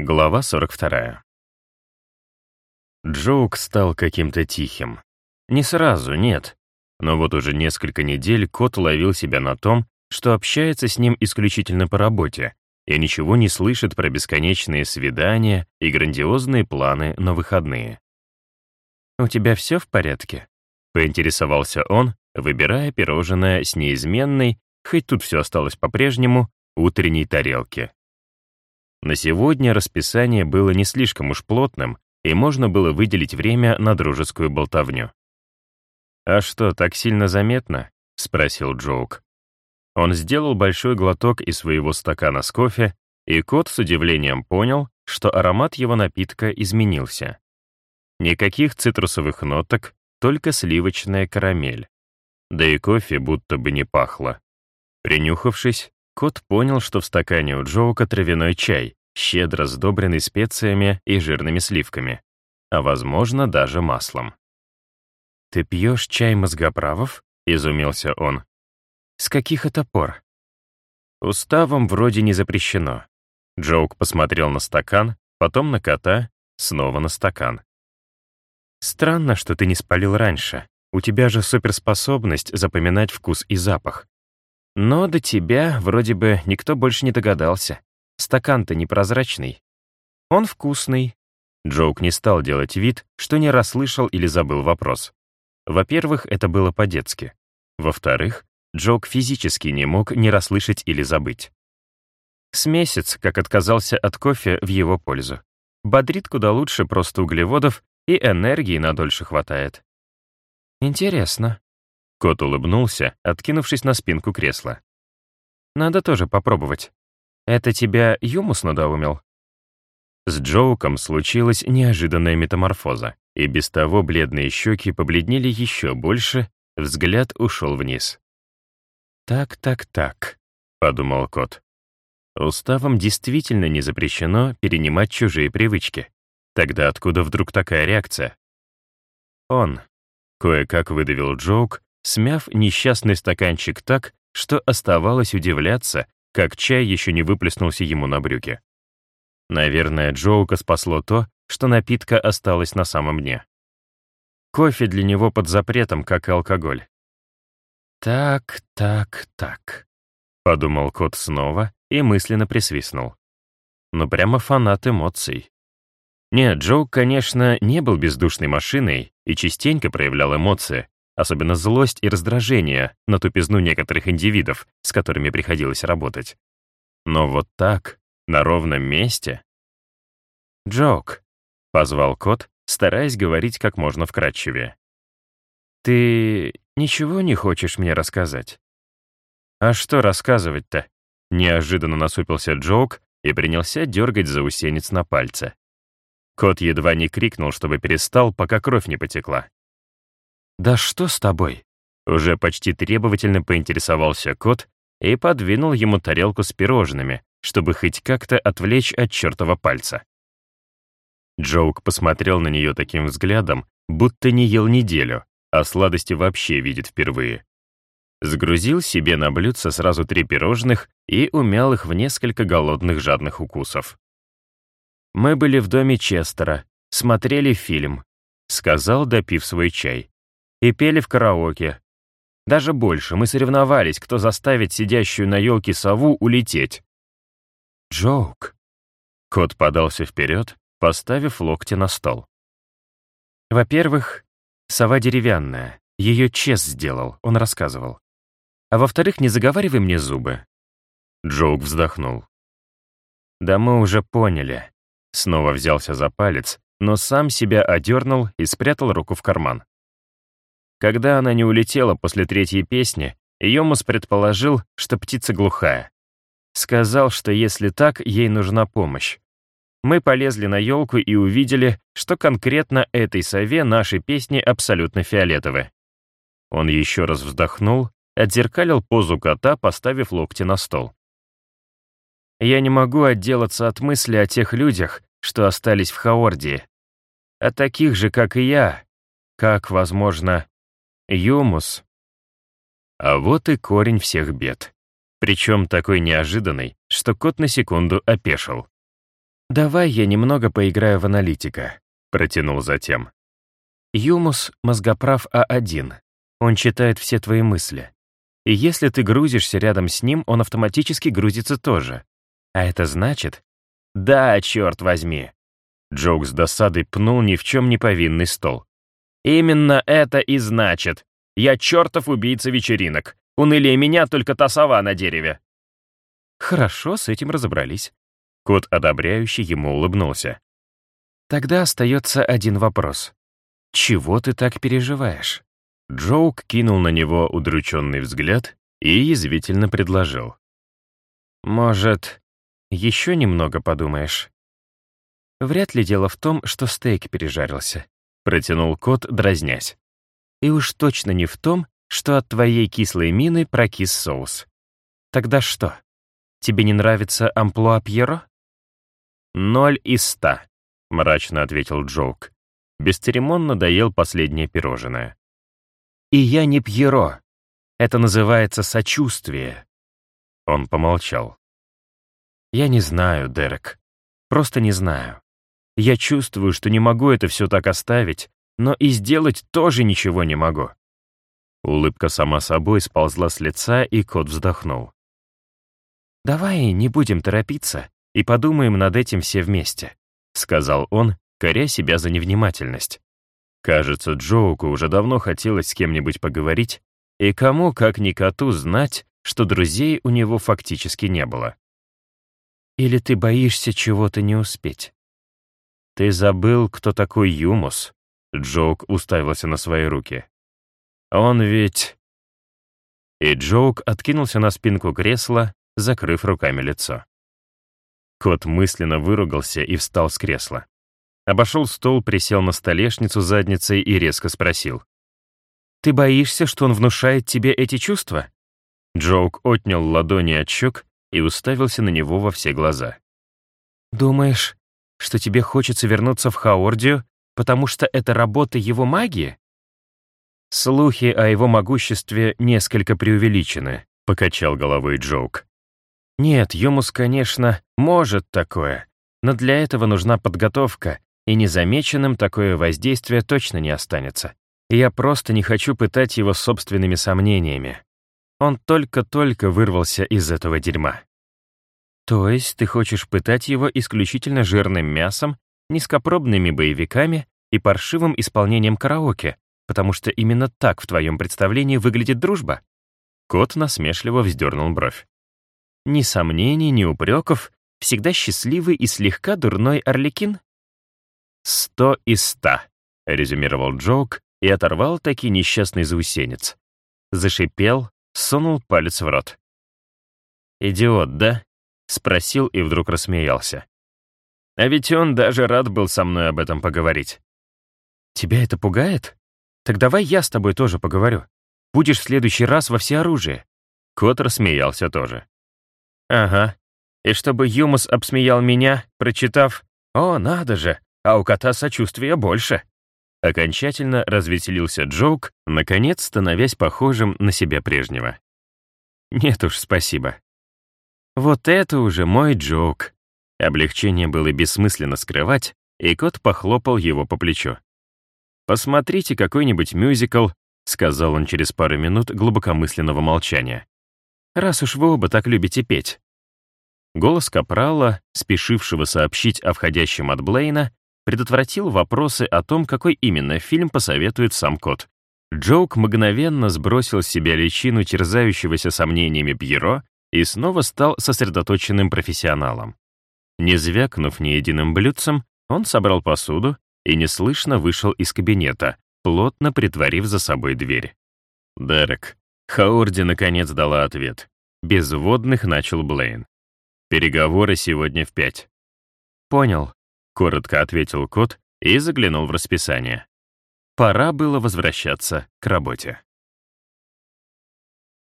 Глава 42. Джоук стал каким-то тихим. Не сразу, нет. Но вот уже несколько недель кот ловил себя на том, что общается с ним исключительно по работе и ничего не слышит про бесконечные свидания и грандиозные планы на выходные. «У тебя все в порядке?» — поинтересовался он, выбирая пирожное с неизменной, хоть тут все осталось по-прежнему, утренней тарелки. На сегодня расписание было не слишком уж плотным, и можно было выделить время на дружескую болтовню. «А что, так сильно заметно?» — спросил Джоук. Он сделал большой глоток из своего стакана с кофе, и кот с удивлением понял, что аромат его напитка изменился. Никаких цитрусовых ноток, только сливочная карамель. Да и кофе будто бы не пахло. Принюхавшись, Кот понял, что в стакане у Джоука травяной чай, щедро сдобренный специями и жирными сливками, а, возможно, даже маслом. «Ты пьешь чай мозгоправов?» — изумился он. «С каких это пор?» «Уставом вроде не запрещено». Джоук посмотрел на стакан, потом на кота, снова на стакан. «Странно, что ты не спалил раньше. У тебя же суперспособность запоминать вкус и запах. Но до тебя вроде бы никто больше не догадался. Стакан-то непрозрачный. Он вкусный. Джоук не стал делать вид, что не расслышал или забыл вопрос. Во-первых, это было по-детски. Во-вторых, Джоук физически не мог не расслышать или забыть. С месяц, как отказался от кофе в его пользу. Бодрит куда лучше просто углеводов и энергии надольше хватает. Интересно. Кот улыбнулся, откинувшись на спинку кресла. «Надо тоже попробовать. Это тебя Юмус надоумил?» С Джоуком случилась неожиданная метаморфоза, и без того бледные щеки побледнели еще больше, взгляд ушел вниз. «Так, так, так», — подумал кот. Уставом действительно не запрещено перенимать чужие привычки. Тогда откуда вдруг такая реакция? Он, кое-как выдавил Джоук, смяв несчастный стаканчик так, что оставалось удивляться, как чай еще не выплеснулся ему на брюки. Наверное, Джоука спасло то, что напитка осталась на самом дне. Кофе для него под запретом, как и алкоголь. «Так, так, так», — подумал кот снова и мысленно присвистнул. Ну прямо фанат эмоций. Нет, Джоук, конечно, не был бездушной машиной и частенько проявлял эмоции, особенно злость и раздражение на тупизну некоторых индивидов, с которыми приходилось работать. Но вот так, на ровном месте... «Джок», — позвал кот, стараясь говорить как можно вкратчивее. «Ты ничего не хочешь мне рассказать?» «А что рассказывать-то?» Неожиданно насупился Джок и принялся дергать заусенец на пальце. Кот едва не крикнул, чтобы перестал, пока кровь не потекла. «Да что с тобой?» Уже почти требовательно поинтересовался кот и подвинул ему тарелку с пирожными, чтобы хоть как-то отвлечь от чертова пальца. Джоук посмотрел на нее таким взглядом, будто не ел неделю, а сладости вообще видит впервые. Сгрузил себе на блюдце сразу три пирожных и умял их в несколько голодных жадных укусов. «Мы были в доме Честера, смотрели фильм», — сказал, допив свой чай и пели в караоке. Даже больше, мы соревновались, кто заставит сидящую на елке сову улететь. Джоук. Кот подался вперед, поставив локти на стол. Во-первых, сова деревянная. Ее Чес сделал, он рассказывал. А во-вторых, не заговаривай мне зубы. Джоук вздохнул. Да мы уже поняли. Снова взялся за палец, но сам себя одернул и спрятал руку в карман. Когда она не улетела после третьей песни, Йомус предположил, что птица глухая. Сказал, что если так, ей нужна помощь. Мы полезли на елку и увидели, что конкретно этой сове наши песни абсолютно фиолетовы. Он еще раз вздохнул, отзеркалил позу кота, поставив локти на стол. Я не могу отделаться от мысли о тех людях, что остались в Хаордии. О таких же, как и я, как, возможно, Юмус. А вот и корень всех бед. Причем такой неожиданный, что кот на секунду опешил. «Давай я немного поиграю в аналитика», — протянул затем. «Юмус — мозгоправ А1. Он читает все твои мысли. И если ты грузишься рядом с ним, он автоматически грузится тоже. А это значит... Да, черт возьми. Джоук с досадой пнул ни в чем не повинный стол. Именно это и значит. Я чертов убийца вечеринок. Унылее меня только та сова на дереве. Хорошо, с этим разобрались. Кот, одобряющий, ему улыбнулся. Тогда остается один вопрос. Чего ты так переживаешь? Джоук кинул на него удрученный взгляд и язвительно предложил. «Может, еще немного подумаешь?» «Вряд ли дело в том, что стейк пережарился», — протянул кот, дразнясь. «И уж точно не в том, что от твоей кислой мины прокис соус. Тогда что, тебе не нравится амплуа Пьеро?» «Ноль из ста», — мрачно ответил Джоук. Бесцеремонно доел последнее пирожное. И я не Пьеро. Это называется сочувствие. Он помолчал. Я не знаю, Дерек. Просто не знаю. Я чувствую, что не могу это все так оставить, но и сделать тоже ничего не могу. Улыбка сама собой сползла с лица, и кот вздохнул. «Давай не будем торопиться и подумаем над этим все вместе», — сказал он, коря себя за невнимательность. Кажется, Джоуку уже давно хотелось с кем-нибудь поговорить, и кому, как ни коту, знать, что друзей у него фактически не было. Или ты боишься чего-то не успеть? Ты забыл, кто такой Юмус? Джоук уставился на свои руки. Он ведь... И Джоук откинулся на спинку кресла, закрыв руками лицо. Кот мысленно выругался и встал с кресла. Обошел стол, присел на столешницу задницей и резко спросил. «Ты боишься, что он внушает тебе эти чувства?» Джоук отнял ладони от щек и уставился на него во все глаза. «Думаешь, что тебе хочется вернуться в Хаордию, потому что это работа его магии?» «Слухи о его могуществе несколько преувеличены», — покачал головой Джоук. «Нет, Юмус, конечно, может такое, но для этого нужна подготовка и незамеченным такое воздействие точно не останется. я просто не хочу пытать его собственными сомнениями. Он только-только вырвался из этого дерьма. То есть ты хочешь пытать его исключительно жирным мясом, низкопробными боевиками и паршивым исполнением караоке, потому что именно так в твоем представлении выглядит дружба? Кот насмешливо вздернул бровь. Ни сомнений, ни упреков, всегда счастливый и слегка дурной орликин? «Сто из ста», — резюмировал Джоук и оторвал таки несчастный заусенец. Зашипел, сунул палец в рот. «Идиот, да?» — спросил и вдруг рассмеялся. А ведь он даже рад был со мной об этом поговорить. «Тебя это пугает? Так давай я с тобой тоже поговорю. Будешь в следующий раз во всеоружии». Кот рассмеялся тоже. «Ага. И чтобы Юмус обсмеял меня, прочитав «О, надо же, а у кота сочувствия больше. Окончательно развеселился Джоук, наконец становясь похожим на себя прежнего. Нет уж, спасибо. Вот это уже мой Джоук. Облегчение было бессмысленно скрывать, и кот похлопал его по плечу. «Посмотрите какой-нибудь мюзикл», — сказал он через пару минут глубокомысленного молчания. «Раз уж вы оба так любите петь». Голос Капрала, спешившего сообщить о входящем от Блейна, предотвратил вопросы о том, какой именно фильм посоветует сам кот. Джоук мгновенно сбросил с себя личину терзающегося сомнениями Пьеро и снова стал сосредоточенным профессионалом. Не звякнув ни единым блюдцем, он собрал посуду и неслышно вышел из кабинета, плотно притворив за собой дверь. «Дерек». Хаорди наконец дала ответ. Без водных начал Блейн. «Переговоры сегодня в пять». «Понял», коротко ответил кот и заглянул в расписание. Пора было возвращаться к работе.